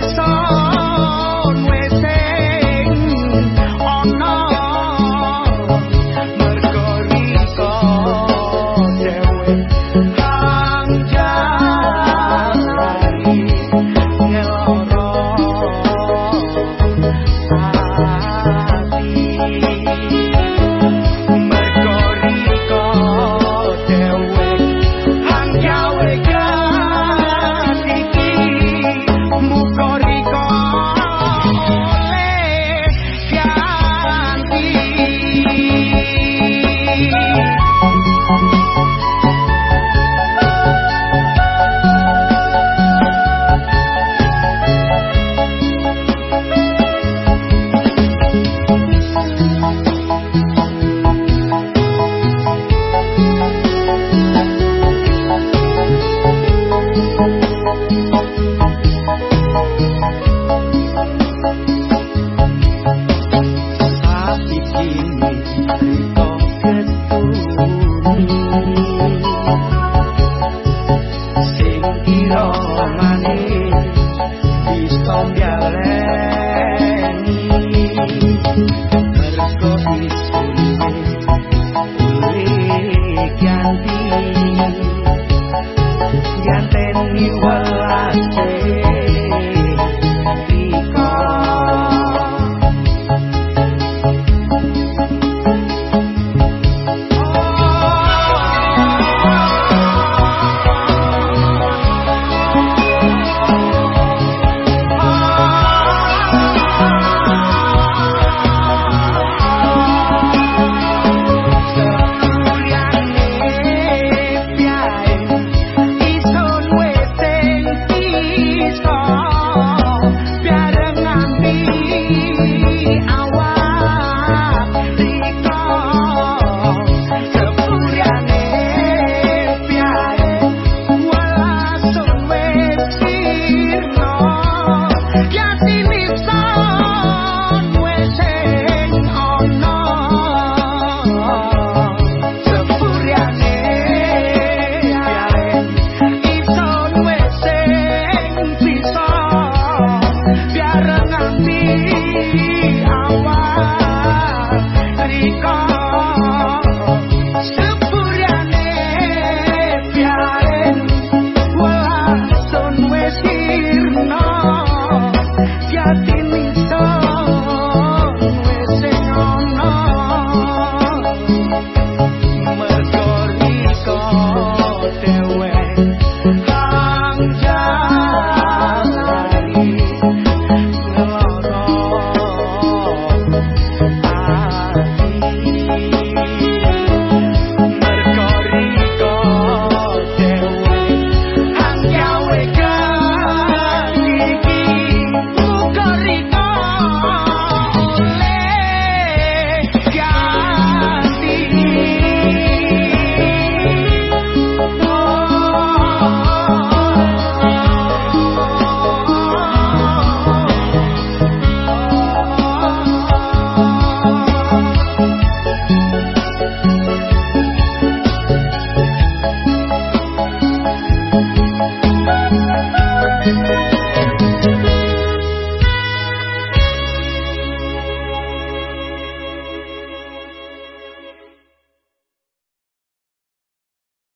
song.